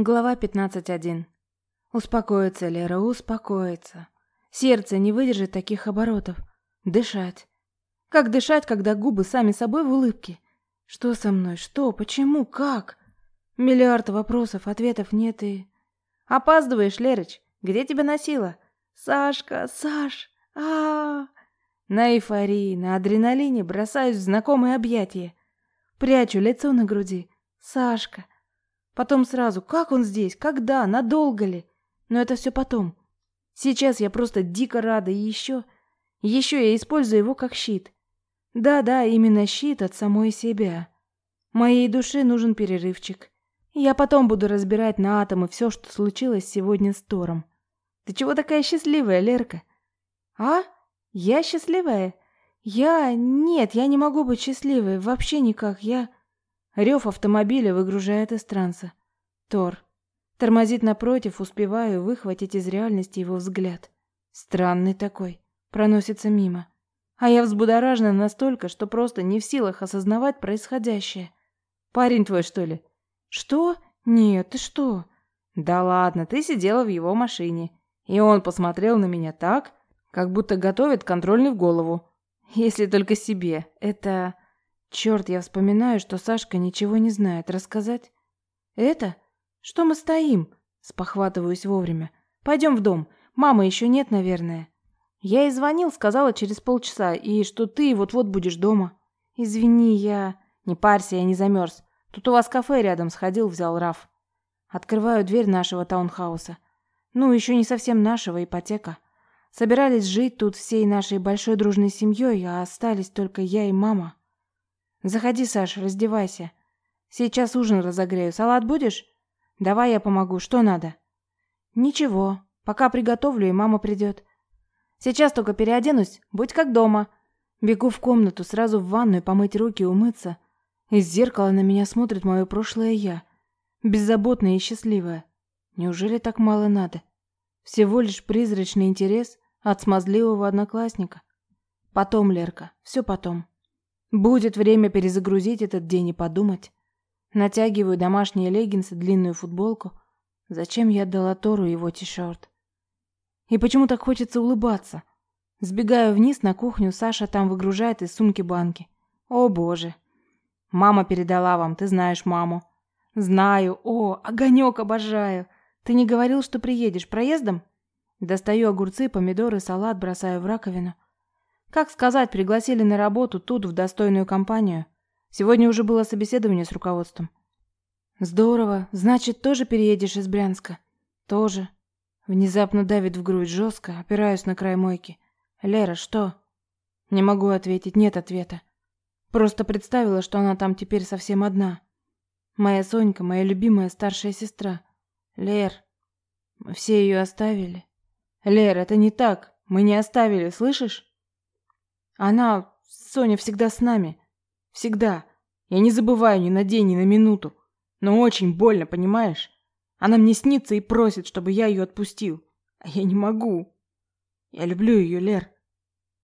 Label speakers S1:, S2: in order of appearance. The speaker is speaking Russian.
S1: Глава 15.1. Успокоиться, Лера, успокоиться. Сердце не выдержит таких оборотов. Дышать. Как дышать, когда губы сами собой в улыбке? Что со мной? Что? Почему? Как? Миллиард вопросов, ответов нет и... Опаздываешь, Лерыч. Где тебя носило? Сашка, Саш, а, -а, -а. На эйфории, на адреналине бросаюсь в знакомые объятия. Прячу лицо на груди. Сашка. Потом сразу, как он здесь, когда, надолго ли? Но это все потом. Сейчас я просто дико рада и еще... Еще я использую его как щит. Да-да, именно щит от самой себя. Моей душе нужен перерывчик. Я потом буду разбирать на атомы все, что случилось сегодня с Тором. Ты чего такая счастливая, Лерка? А? Я счастливая? Я... Нет, я не могу быть счастливой. Вообще никак. Я... Рев автомобиля выгружает из транса. Тор. Тормозит напротив, успеваю выхватить из реальности его взгляд. Странный такой. Проносится мимо. А я взбудоражена настолько, что просто не в силах осознавать происходящее. Парень твой, что ли? Что? Нет, ты что? Да ладно, ты сидела в его машине. И он посмотрел на меня так, как будто готовит контрольный в голову. Если только себе. Это... Черт, я вспоминаю, что Сашка ничего не знает. Рассказать? Это? Что мы стоим? Спохватываюсь вовремя. Пойдем в дом. Мамы еще нет, наверное. Я ей звонил, сказала через полчаса, и что ты вот-вот будешь дома. Извини, я... Не парься, я не замерз. Тут у вас кафе рядом сходил, взял Раф. Открываю дверь нашего таунхауса. Ну, еще не совсем нашего, ипотека. Собирались жить тут всей нашей большой дружной семьей, а остались только я и мама. Заходи, Саш, раздевайся. Сейчас ужин разогрею. Салат будешь? Давай я помогу. Что надо? Ничего. Пока приготовлю, и мама придет. Сейчас только переоденусь. Будь как дома. Бегу в комнату, сразу в ванную помыть руки умыться. Из зеркала на меня смотрит мое прошлое я. Беззаботное и счастливое. Неужели так мало надо? Всего лишь призрачный интерес от смазливого одноклассника. Потом, Лерка, все потом. Будет время перезагрузить этот день и подумать. Натягиваю домашние леггинсы, длинную футболку. Зачем я отдала Тору его ти-шерт? И почему так хочется улыбаться? Сбегаю вниз на кухню, Саша там выгружает из сумки банки. О, боже. Мама передала вам, ты знаешь маму. Знаю. О, огонек обожаю. Ты не говорил, что приедешь проездом? Достаю огурцы, помидоры, салат, бросаю в раковину. Как сказать, пригласили на работу тут, в достойную компанию. Сегодня уже было собеседование с руководством. Здорово. Значит, тоже переедешь из Брянска? Тоже. Внезапно давит в грудь жестко, опираюсь на край мойки. Лера, что? Не могу ответить, нет ответа. Просто представила, что она там теперь совсем одна. Моя Сонька, моя любимая старшая сестра. Лер, мы все ее оставили. Лер, это не так. Мы не оставили, слышишь? Она, Соня, всегда с нами. Всегда. Я не забываю ни на день, ни на минуту. Но очень больно, понимаешь? Она мне снится и просит, чтобы я ее отпустил. А я не могу. Я люблю ее, Лер.